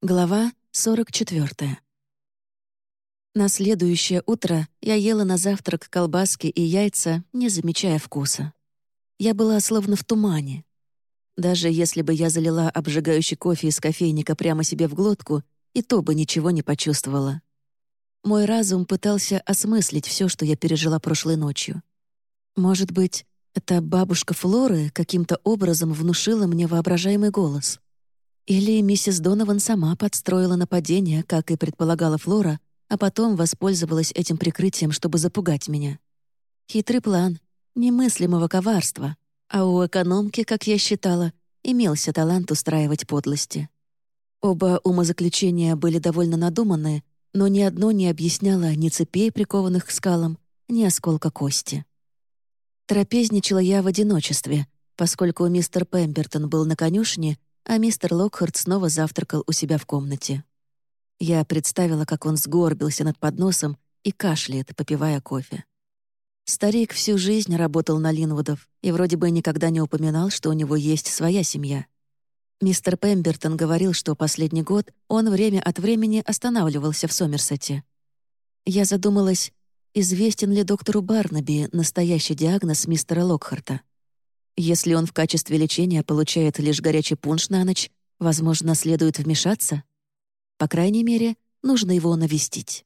Глава 44. На следующее утро я ела на завтрак колбаски и яйца, не замечая вкуса. Я была словно в тумане. Даже если бы я залила обжигающий кофе из кофейника прямо себе в глотку, и то бы ничего не почувствовала. Мой разум пытался осмыслить все, что я пережила прошлой ночью. Может быть, эта бабушка Флоры каким-то образом внушила мне воображаемый голос — или миссис Донован сама подстроила нападение, как и предполагала Флора, а потом воспользовалась этим прикрытием, чтобы запугать меня. Хитрый план, немыслимого коварства, а у экономки, как я считала, имелся талант устраивать подлости. Оба умозаключения были довольно надуманные, но ни одно не объясняло ни цепей, прикованных к скалам, ни осколка кости. Трапезничала я в одиночестве, поскольку мистер Пембертон был на конюшне, а мистер Локхарт снова завтракал у себя в комнате. Я представила, как он сгорбился над подносом и кашляет, попивая кофе. Старик всю жизнь работал на Линвудов и вроде бы никогда не упоминал, что у него есть своя семья. Мистер Пембертон говорил, что последний год он время от времени останавливался в Сомерсете. Я задумалась, известен ли доктору Барнаби настоящий диагноз мистера Локхарта. Если он в качестве лечения получает лишь горячий пунш на ночь, возможно, следует вмешаться? По крайней мере, нужно его навестить.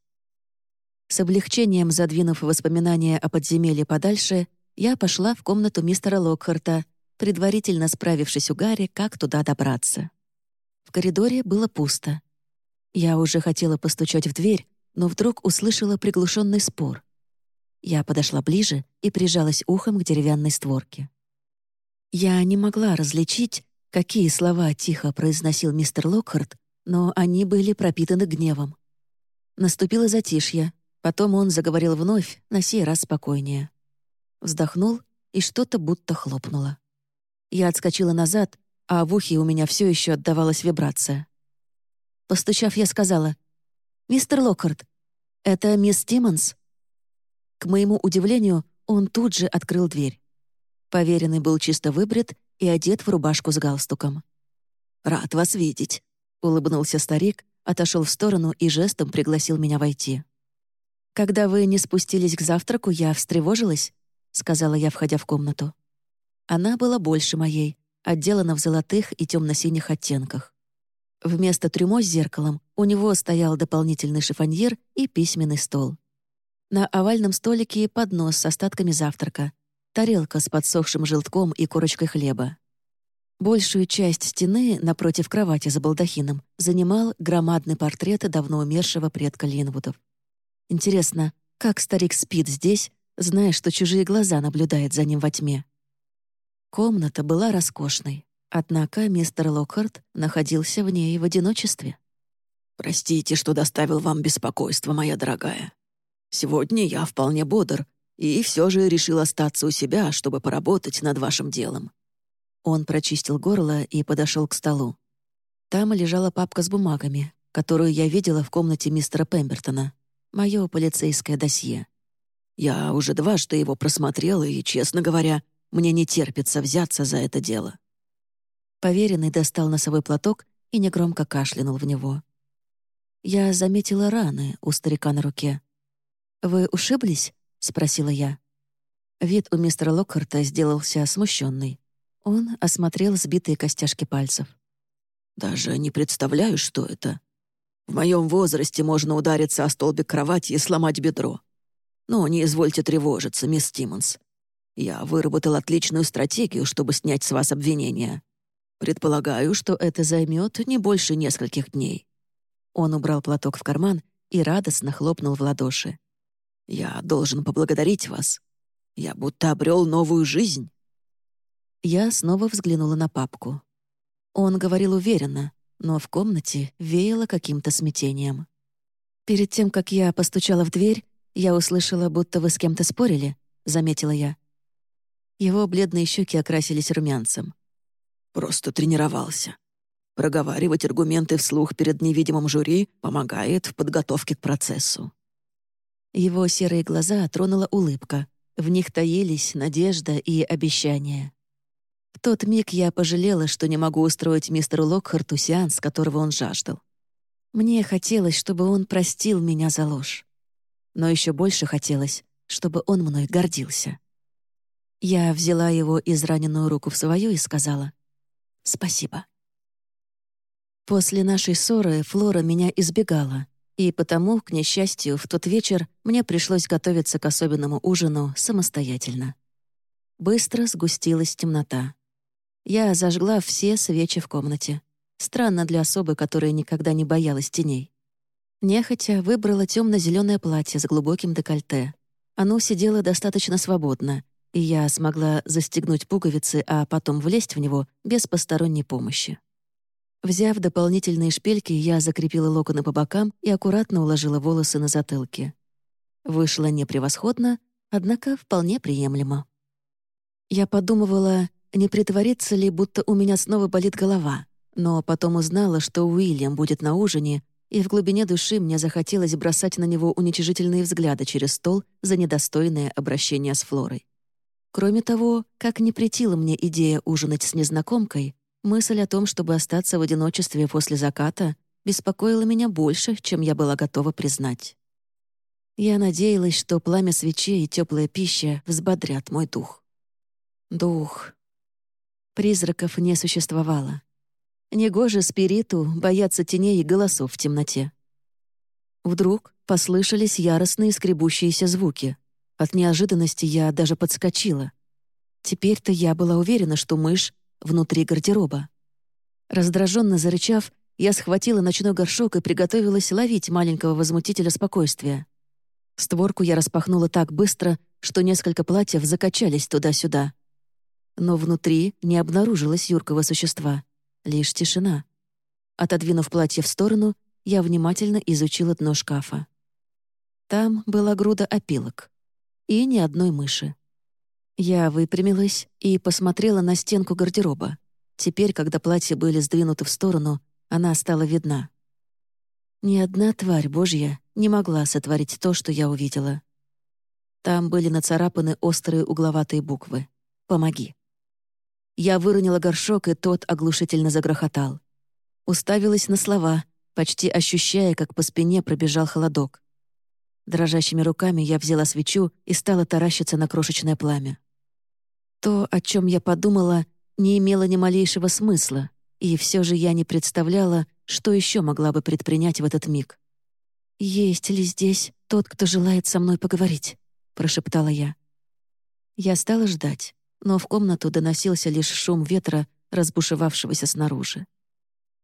С облегчением задвинув воспоминания о подземелье подальше, я пошла в комнату мистера Локхарта, предварительно справившись у Гарри, как туда добраться. В коридоре было пусто. Я уже хотела постучать в дверь, но вдруг услышала приглушенный спор. Я подошла ближе и прижалась ухом к деревянной створке. Я не могла различить, какие слова тихо произносил мистер Локхарт, но они были пропитаны гневом. Наступило затишье, потом он заговорил вновь, на сей раз спокойнее. Вздохнул, и что-то будто хлопнуло. Я отскочила назад, а в ухе у меня все еще отдавалась вибрация. Постучав, я сказала, «Мистер Локхарт, это мисс Тиммонс?» К моему удивлению, он тут же открыл дверь. Поверенный был чисто выбрит и одет в рубашку с галстуком. «Рад вас видеть», — улыбнулся старик, отошел в сторону и жестом пригласил меня войти. «Когда вы не спустились к завтраку, я встревожилась», — сказала я, входя в комнату. Она была больше моей, отделана в золотых и темно-синих оттенках. Вместо трюмо с зеркалом у него стоял дополнительный шифоньер и письменный стол. На овальном столике поднос с остатками завтрака, тарелка с подсохшим желтком и корочкой хлеба. Большую часть стены напротив кровати за балдахином занимал громадный портрет давно умершего предка Линвудов. Интересно, как старик спит здесь, зная, что чужие глаза наблюдают за ним во тьме? Комната была роскошной, однако мистер Локхарт находился в ней в одиночестве. «Простите, что доставил вам беспокойство, моя дорогая. Сегодня я вполне бодр и все же решил остаться у себя, чтобы поработать над вашим делом». Он прочистил горло и подошел к столу. Там лежала папка с бумагами, которую я видела в комнате мистера Пембертона. Мое полицейское досье. Я уже дважды его просмотрела, и, честно говоря, мне не терпится взяться за это дело. Поверенный достал носовой платок и негромко кашлянул в него. Я заметила раны у старика на руке. «Вы ушиблись?» — спросила я. Вид у мистера Локхарта сделался смущенный. Он осмотрел сбитые костяшки пальцев. «Даже не представляю, что это. В моем возрасте можно удариться о столбик кровати и сломать бедро. Но не извольте тревожиться, мисс Тиммонс. Я выработал отличную стратегию, чтобы снять с вас обвинения. Предполагаю, что это займет не больше нескольких дней». Он убрал платок в карман и радостно хлопнул в ладоши. Я должен поблагодарить вас. Я будто обрел новую жизнь». Я снова взглянула на папку. Он говорил уверенно, но в комнате веяло каким-то смятением. «Перед тем, как я постучала в дверь, я услышала, будто вы с кем-то спорили», — заметила я. Его бледные щеки окрасились румянцем. «Просто тренировался. Проговаривать аргументы вслух перед невидимым жюри помогает в подготовке к процессу. Его серые глаза тронула улыбка. В них таились надежда и обещания. В тот миг я пожалела, что не могу устроить мистеру Локхарту сеанс, которого он жаждал. Мне хотелось, чтобы он простил меня за ложь. Но еще больше хотелось, чтобы он мной гордился. Я взяла его израненную руку в свою и сказала «Спасибо». После нашей ссоры Флора меня избегала, и потому, к несчастью, в тот вечер мне пришлось готовиться к особенному ужину самостоятельно. Быстро сгустилась темнота. Я зажгла все свечи в комнате. Странно для особы, которая никогда не боялась теней. Нехотя выбрала темно зеленое платье с глубоким декольте. Оно сидело достаточно свободно, и я смогла застегнуть пуговицы, а потом влезть в него без посторонней помощи. Взяв дополнительные шпильки, я закрепила локоны по бокам и аккуратно уложила волосы на затылке. Вышло не превосходно, однако вполне приемлемо. Я подумывала, не притвориться ли, будто у меня снова болит голова, но потом узнала, что Уильям будет на ужине, и в глубине души мне захотелось бросать на него уничижительные взгляды через стол за недостойное обращение с Флорой. Кроме того, как не претила мне идея ужинать с незнакомкой, Мысль о том, чтобы остаться в одиночестве после заката, беспокоила меня больше, чем я была готова признать. Я надеялась, что пламя свечей и теплая пища взбодрят мой дух. Дух. Призраков не существовало. Негоже спириту бояться теней и голосов в темноте. Вдруг послышались яростные скребущиеся звуки. От неожиданности я даже подскочила. Теперь-то я была уверена, что мышь внутри гардероба. Раздраженно зарычав, я схватила ночной горшок и приготовилась ловить маленького возмутителя спокойствия. Створку я распахнула так быстро, что несколько платьев закачались туда-сюда. Но внутри не обнаружилось юркого существа, лишь тишина. Отодвинув платье в сторону, я внимательно изучила дно шкафа. Там была груда опилок. И ни одной мыши. Я выпрямилась и посмотрела на стенку гардероба. Теперь, когда платья были сдвинуты в сторону, она стала видна. Ни одна тварь божья не могла сотворить то, что я увидела. Там были нацарапаны острые угловатые буквы. «Помоги». Я выронила горшок, и тот оглушительно загрохотал. Уставилась на слова, почти ощущая, как по спине пробежал холодок. Дрожащими руками я взяла свечу и стала таращиться на крошечное пламя. То, о чем я подумала, не имело ни малейшего смысла, и все же я не представляла, что еще могла бы предпринять в этот миг. «Есть ли здесь тот, кто желает со мной поговорить?» — прошептала я. Я стала ждать, но в комнату доносился лишь шум ветра, разбушевавшегося снаружи.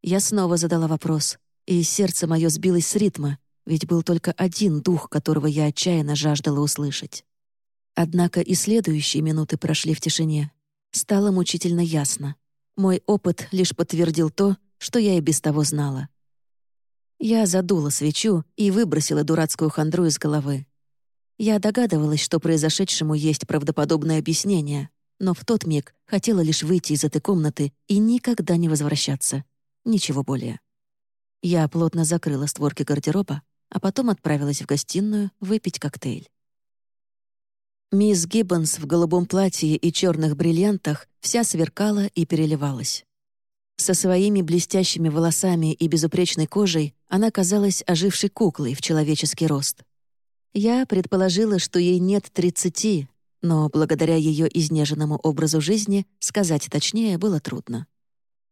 Я снова задала вопрос, и сердце мое сбилось с ритма, ведь был только один дух, которого я отчаянно жаждала услышать. Однако и следующие минуты прошли в тишине. Стало мучительно ясно. Мой опыт лишь подтвердил то, что я и без того знала. Я задула свечу и выбросила дурацкую хандру из головы. Я догадывалась, что произошедшему есть правдоподобное объяснение, но в тот миг хотела лишь выйти из этой комнаты и никогда не возвращаться. Ничего более. Я плотно закрыла створки гардероба, а потом отправилась в гостиную выпить коктейль. Мисс Гиббонс в голубом платье и черных бриллиантах вся сверкала и переливалась. Со своими блестящими волосами и безупречной кожей она казалась ожившей куклой в человеческий рост. Я предположила, что ей нет тридцати, но благодаря ее изнеженному образу жизни сказать точнее было трудно.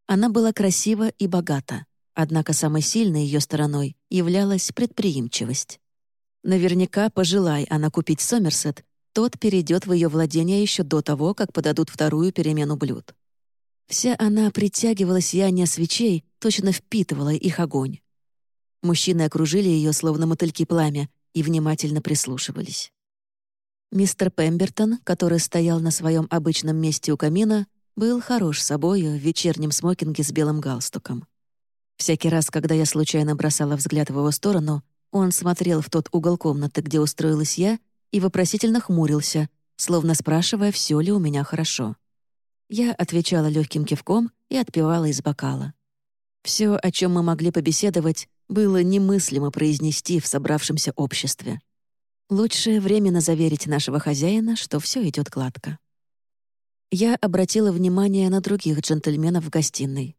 Она была красива и богата, однако самой сильной ее стороной являлась предприимчивость. Наверняка, пожелай она купить Сомерсет, тот перейдет в ее владение еще до того, как подадут вторую перемену блюд. Вся она притягивала сияние свечей, точно впитывала их огонь. Мужчины окружили ее, словно мотыльки пламя, и внимательно прислушивались. Мистер Пембертон, который стоял на своем обычном месте у камина, был хорош собою в вечернем смокинге с белым галстуком. Всякий раз, когда я случайно бросала взгляд в его сторону, он смотрел в тот угол комнаты, где устроилась я, и вопросительно хмурился, словно спрашивая, все ли у меня хорошо. Я отвечала легким кивком и отпивала из бокала. Все, о чем мы могли побеседовать, было немыслимо произнести в собравшемся обществе. Лучше временно заверить нашего хозяина, что все идет гладко. Я обратила внимание на других джентльменов в гостиной.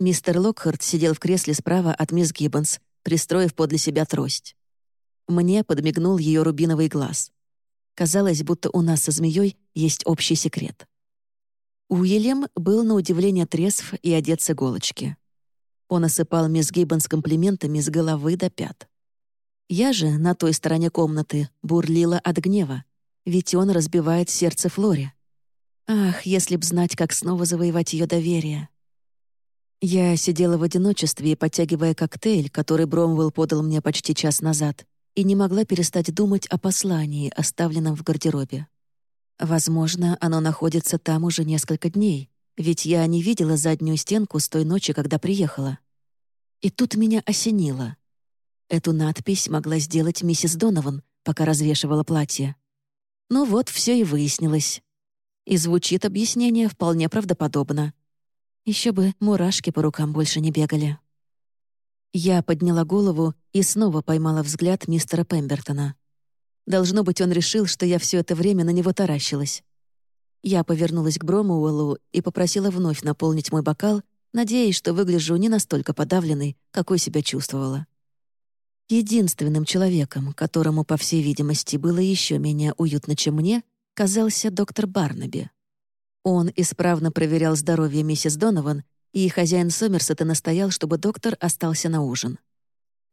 Мистер Локхарт сидел в кресле справа от мисс Гиббонс, пристроив подле себя трость. Мне подмигнул ее рубиновый глаз. Казалось, будто у нас со змеей есть общий секрет. Уильям был на удивление трезв и одет с иголочки. Он осыпал мисс Гиббонс комплиментами с головы до пят. Я же на той стороне комнаты бурлила от гнева, ведь он разбивает сердце Флоре. Ах, если б знать, как снова завоевать ее доверие. Я сидела в одиночестве, подтягивая коктейль, который Бромвелл подал мне почти час назад, и не могла перестать думать о послании, оставленном в гардеробе. Возможно, оно находится там уже несколько дней, ведь я не видела заднюю стенку с той ночи, когда приехала. И тут меня осенило. Эту надпись могла сделать миссис Донован, пока развешивала платье. Ну вот, все и выяснилось. И звучит объяснение вполне правдоподобно. Еще бы мурашки по рукам больше не бегали. Я подняла голову и снова поймала взгляд мистера Пембертона. Должно быть, он решил, что я все это время на него таращилась. Я повернулась к Бромуэллу и попросила вновь наполнить мой бокал, надеясь, что выгляжу не настолько подавленной, какой себя чувствовала. Единственным человеком, которому, по всей видимости, было еще менее уютно, чем мне, казался доктор Барнаби. Он исправно проверял здоровье миссис Донован, и хозяин Сомерсета настоял, чтобы доктор остался на ужин.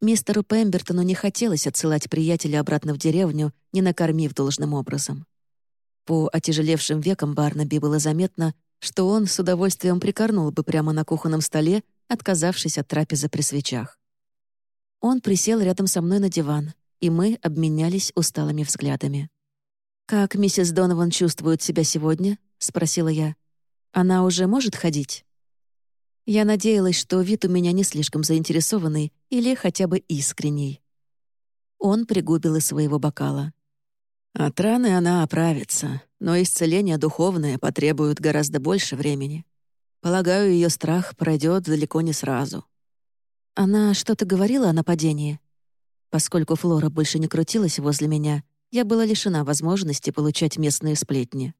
Мистеру Пембертону не хотелось отсылать приятеля обратно в деревню, не накормив должным образом. По отяжелевшим векам Барнаби было заметно, что он с удовольствием прикорнул бы прямо на кухонном столе, отказавшись от трапезы при свечах. Он присел рядом со мной на диван, и мы обменялись усталыми взглядами. «Как миссис Донован чувствует себя сегодня?» — спросила я. «Она уже может ходить?» Я надеялась, что вид у меня не слишком заинтересованный или хотя бы искренний. Он пригубил из своего бокала. «От раны она оправится, но исцеление духовное потребует гораздо больше времени. Полагаю, ее страх пройдет далеко не сразу. Она что-то говорила о нападении? Поскольку Флора больше не крутилась возле меня, я была лишена возможности получать местные сплетни.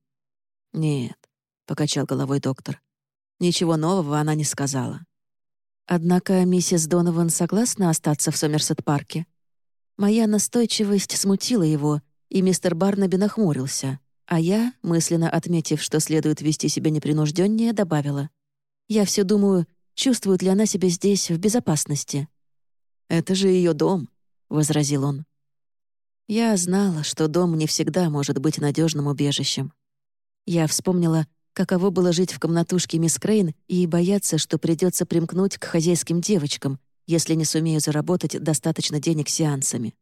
«Нет», — покачал головой доктор. Ничего нового она не сказала. Однако миссис Донован согласна остаться в Сомерсет-парке. Моя настойчивость смутила его, и мистер Барнаби нахмурился, а я, мысленно отметив, что следует вести себя непринужденнее, добавила. «Я все думаю, Чувствует ли она себя здесь в безопасности? «Это же ее дом», — возразил он. Я знала, что дом не всегда может быть надежным убежищем. Я вспомнила, каково было жить в комнатушке мисс Крейн и бояться, что придется примкнуть к хозяйским девочкам, если не сумею заработать достаточно денег сеансами.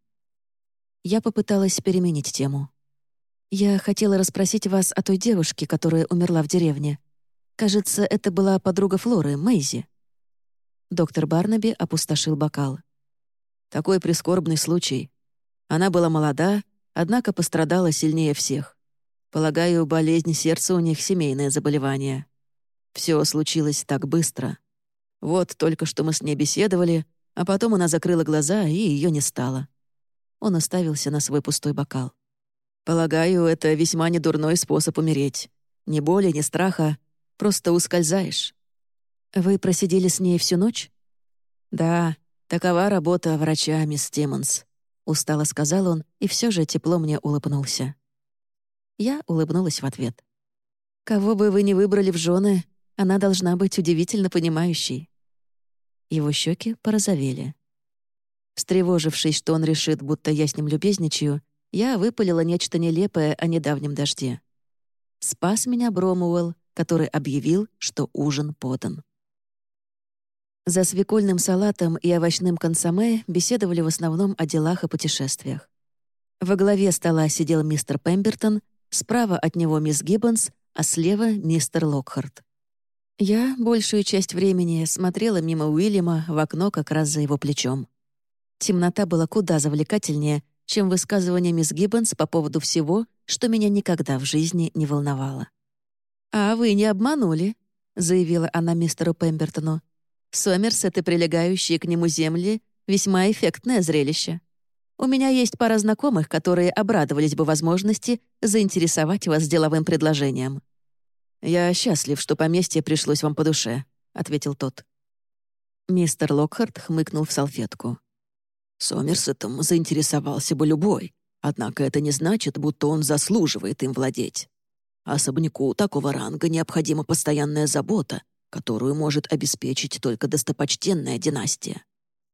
Я попыталась переменить тему. «Я хотела расспросить вас о той девушке, которая умерла в деревне. Кажется, это была подруга Флоры, Мэйзи. Доктор Барнаби опустошил бокал. Такой прискорбный случай. Она была молода, однако пострадала сильнее всех. Полагаю, болезнь сердца у них семейное заболевание. Все случилось так быстро. Вот только что мы с ней беседовали, а потом она закрыла глаза, и ее не стало. Он оставился на свой пустой бокал. Полагаю, это весьма недурной способ умереть. Ни боли, ни страха, Просто ускользаешь. Вы просидели с ней всю ночь? Да, такова работа врача, мисс Тиммонс. Устало сказал он, и все же тепло мне улыбнулся. Я улыбнулась в ответ. «Кого бы вы ни выбрали в жены, она должна быть удивительно понимающей». Его щеки порозовели. Встревожившись, что он решит, будто я с ним любезничаю, я выпалила нечто нелепое о недавнем дожде. Спас меня Бромуэлл, который объявил, что ужин подан. За свекольным салатом и овощным консоме беседовали в основном о делах и путешествиях. Во главе стола сидел мистер Пембертон, справа от него мисс Гиббонс, а слева — мистер Локхарт. Я большую часть времени смотрела мимо Уильяма в окно как раз за его плечом. Темнота была куда завлекательнее, чем высказывание мисс Гиббонс по поводу всего, что меня никогда в жизни не волновало. «А вы не обманули», — заявила она мистеру Пембертону. «Сомерсет и прилегающие к нему земли — весьма эффектное зрелище. У меня есть пара знакомых, которые обрадовались бы возможности заинтересовать вас деловым предложением». «Я счастлив, что поместье пришлось вам по душе», — ответил тот. Мистер Локхарт хмыкнул в салфетку. Сомерсетом заинтересовался бы любой, однако это не значит, будто он заслуживает им владеть. Особняку такого ранга необходима постоянная забота, которую может обеспечить только достопочтенная династия.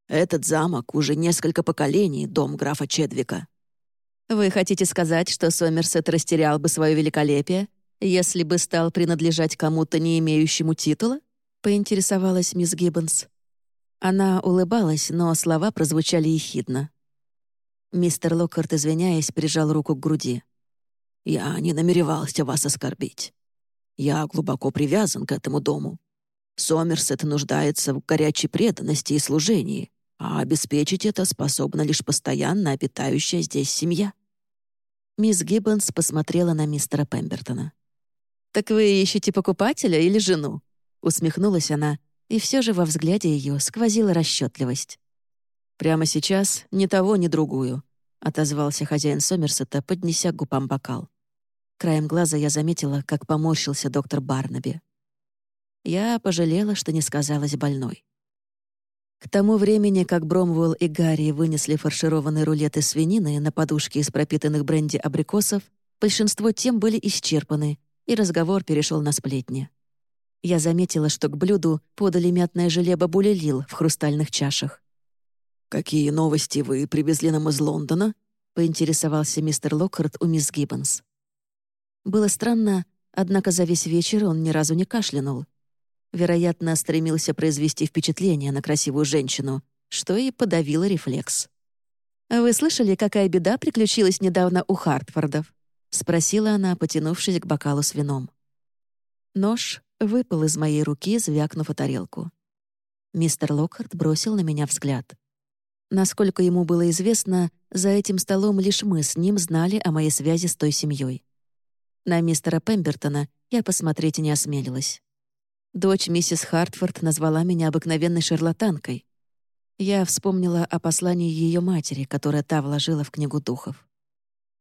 Этот замок уже несколько поколений дом графа Чедвика. Вы хотите сказать, что Сомерсет растерял бы свое великолепие, если бы стал принадлежать кому-то, не имеющему титула? Поинтересовалась мисс Гиббонс. Она улыбалась, но слова прозвучали ехидно. Мистер Локхарт, извиняясь, прижал руку к груди. «Я не намеревался вас оскорбить. Я глубоко привязан к этому дому. Сомерсет нуждается в горячей преданности и служении, а обеспечить это способна лишь постоянно обитающая здесь семья». Мисс Гиббонс посмотрела на мистера Пембертона. «Так вы ищете покупателя или жену?» Усмехнулась она, и все же во взгляде ее сквозила расчетливость. «Прямо сейчас ни того, ни другую», — отозвался хозяин Сомерсета, поднеся губам бокал. Краем глаза я заметила, как поморщился доктор Барнаби. Я пожалела, что не сказалась больной. К тому времени, как Бромвелл и Гарри вынесли фаршированные рулеты свинины на подушке из пропитанных бренди абрикосов, большинство тем были исчерпаны, и разговор перешел на сплетни. Я заметила, что к блюду подали мятное желе бабулелил в хрустальных чашах. «Какие новости вы привезли нам из Лондона?» — поинтересовался мистер Локхарт у мисс Гиббонс. Было странно, однако за весь вечер он ни разу не кашлянул — Вероятно, стремился произвести впечатление на красивую женщину, что и подавило рефлекс. «Вы слышали, какая беда приключилась недавно у Хартфордов?» — спросила она, потянувшись к бокалу с вином. Нож выпал из моей руки, звякнув о тарелку. Мистер Локхарт бросил на меня взгляд. Насколько ему было известно, за этим столом лишь мы с ним знали о моей связи с той семьей. На мистера Пембертона я посмотреть не осмелилась. Дочь миссис Хартфорд назвала меня обыкновенной шарлатанкой. Я вспомнила о послании ее матери, которое та вложила в книгу духов.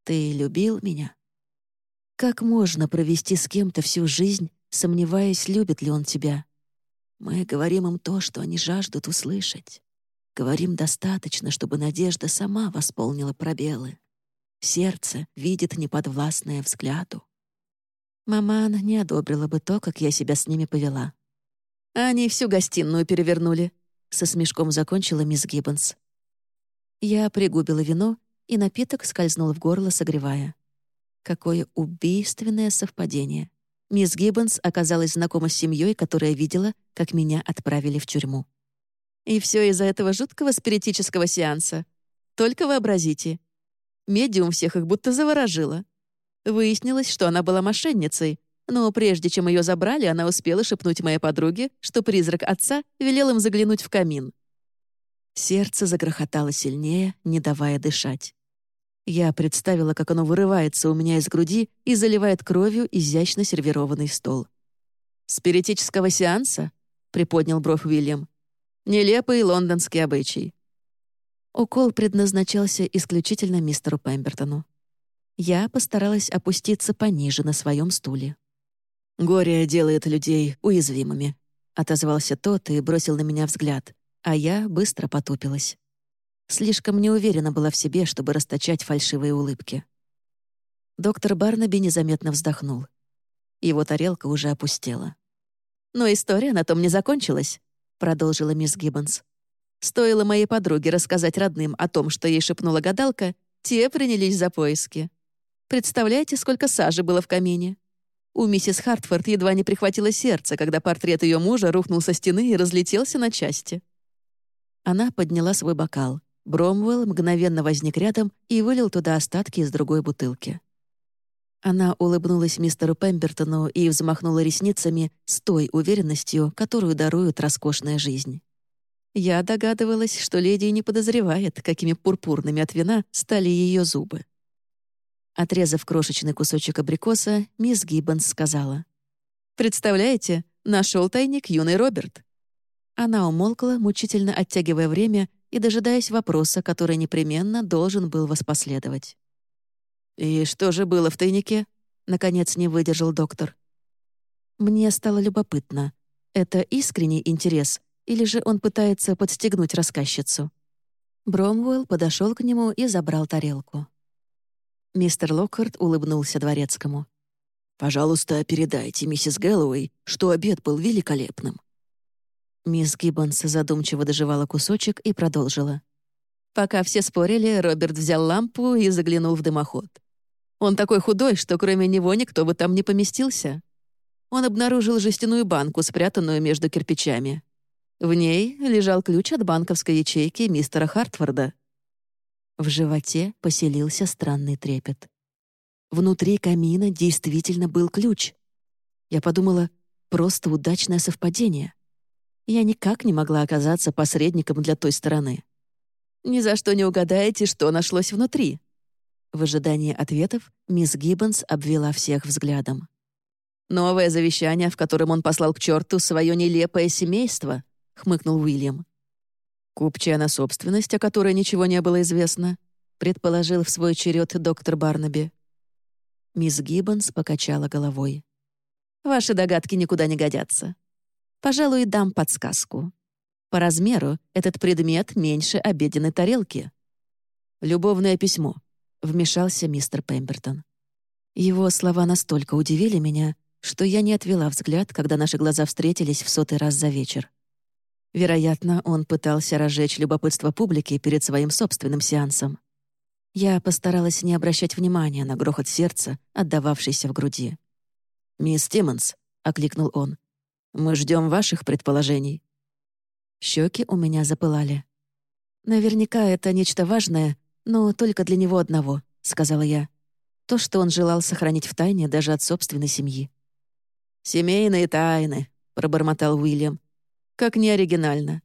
«Ты любил меня?» Как можно провести с кем-то всю жизнь, сомневаясь, любит ли он тебя? Мы говорим им то, что они жаждут услышать. Говорим достаточно, чтобы надежда сама восполнила пробелы. Сердце видит неподвластное взгляду. Маман не одобрила бы то, как я себя с ними повела. Они всю гостиную перевернули. Со смешком закончила мисс Гиббонс. Я пригубила вино, и напиток скользнул в горло, согревая. Какое убийственное совпадение. Мисс Гиббонс оказалась знакома с семьей, которая видела, как меня отправили в тюрьму. И все из-за этого жуткого спиритического сеанса. Только вообразите. Медиум всех их будто заворожила. Выяснилось, что она была мошенницей, но прежде чем ее забрали, она успела шепнуть моей подруге, что призрак отца велел им заглянуть в камин. Сердце загрохотало сильнее, не давая дышать. Я представила, как оно вырывается у меня из груди и заливает кровью изящно сервированный стол. «Спиритического сеанса?» — приподнял бровь Уильям. «Нелепый лондонский обычай». Укол предназначался исключительно мистеру Пембертону. Я постаралась опуститься пониже на своем стуле. «Горе делает людей уязвимыми», — отозвался тот и бросил на меня взгляд, а я быстро потупилась. Слишком неуверена была в себе, чтобы расточать фальшивые улыбки. Доктор Барнаби незаметно вздохнул. Его тарелка уже опустела. «Но история на том не закончилась», — продолжила мисс Гиббонс. «Стоило моей подруге рассказать родным о том, что ей шепнула гадалка, те принялись за поиски. Представляете, сколько сажи было в камине? У миссис Хартфорд едва не прихватило сердце, когда портрет ее мужа рухнул со стены и разлетелся на части. Она подняла свой бокал. Бромвелл мгновенно возник рядом и вылил туда остатки из другой бутылки. Она улыбнулась мистеру Пембертону и взмахнула ресницами с той уверенностью, которую дарует роскошная жизнь. Я догадывалась, что леди не подозревает, какими пурпурными от вина стали ее зубы. Отрезав крошечный кусочек абрикоса, мисс Гиббонс сказала. «Представляете, нашел тайник юный Роберт». Она умолкла, мучительно оттягивая время и дожидаясь вопроса, который непременно должен был воспоследовать. «И что же было в тайнике?» — наконец не выдержал доктор. Мне стало любопытно. Это искренний интерес Или же он пытается подстегнуть рассказчицу? Бромвелл подошел к нему и забрал тарелку. Мистер Локхарт улыбнулся дворецкому. «Пожалуйста, передайте миссис Гэллоуэй, что обед был великолепным». Мисс Гиббонс задумчиво доживала кусочек и продолжила. Пока все спорили, Роберт взял лампу и заглянул в дымоход. Он такой худой, что кроме него никто бы там не поместился. Он обнаружил жестяную банку, спрятанную между кирпичами. В ней лежал ключ от банковской ячейки мистера Хартфорда. В животе поселился странный трепет. Внутри камина действительно был ключ. Я подумала, просто удачное совпадение. Я никак не могла оказаться посредником для той стороны. Ни за что не угадаете, что нашлось внутри. В ожидании ответов мисс Гиббонс обвела всех взглядом. «Новое завещание, в котором он послал к черту свое нелепое семейство», — хмыкнул Уильям. «Купчая на собственность, о которой ничего не было известно», — предположил в свой черед доктор Барнаби. Мисс Гиббонс покачала головой. «Ваши догадки никуда не годятся. Пожалуй, дам подсказку. По размеру этот предмет меньше обеденной тарелки. «Любовное письмо», — вмешался мистер Пембертон. Его слова настолько удивили меня, что я не отвела взгляд, когда наши глаза встретились в сотый раз за вечер. Вероятно, он пытался разжечь любопытство публики перед своим собственным сеансом. Я постаралась не обращать внимания на грохот сердца, отдававшийся в груди. «Мисс Тиммонс», — окликнул он, — «мы ждем ваших предположений». Щеки у меня запылали. «Наверняка это нечто важное, но только для него одного», — сказала я. То, что он желал сохранить в тайне даже от собственной семьи. «Семейные тайны», — пробормотал Уильям. «Как неоригинально».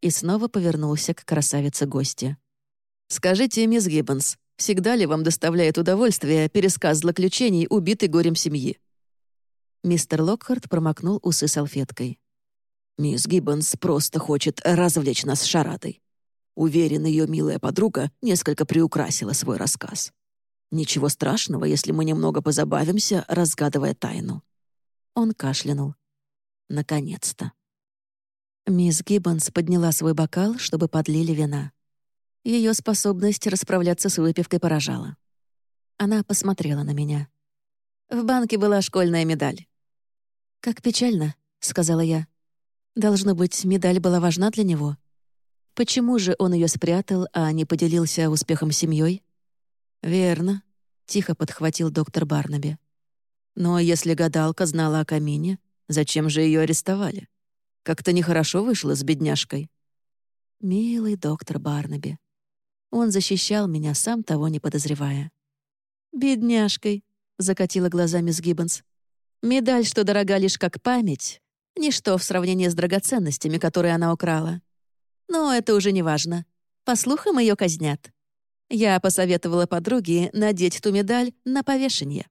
И снова повернулся к красавице-гости. «Скажите, мисс Гиббонс, всегда ли вам доставляет удовольствие пересказ злоключений убитой горем семьи?» Мистер Локхарт промокнул усы салфеткой. «Мисс Гиббонс просто хочет развлечь нас шарадой. Уверен, ее милая подруга несколько приукрасила свой рассказ. Ничего страшного, если мы немного позабавимся, разгадывая тайну». Он кашлянул. Наконец-то. Мисс Гиббонс подняла свой бокал, чтобы подлили вина. Ее способность расправляться с выпивкой поражала. Она посмотрела на меня. В банке была школьная медаль. «Как печально», — сказала я. «Должно быть, медаль была важна для него. Почему же он ее спрятал, а не поделился успехом с семьей?» «Верно», — тихо подхватил доктор Барнаби. «Но если гадалка знала о камине, зачем же ее арестовали? Как-то нехорошо вышло с бедняжкой». «Милый доктор Барнаби», он защищал меня, сам того не подозревая. «Бедняжкой», — закатила глазами с Гиббонс. «Медаль, что дорога лишь как память, ничто в сравнении с драгоценностями, которые она украла. Но это уже не важно. По слухам, ее казнят. Я посоветовала подруге надеть ту медаль на повешение.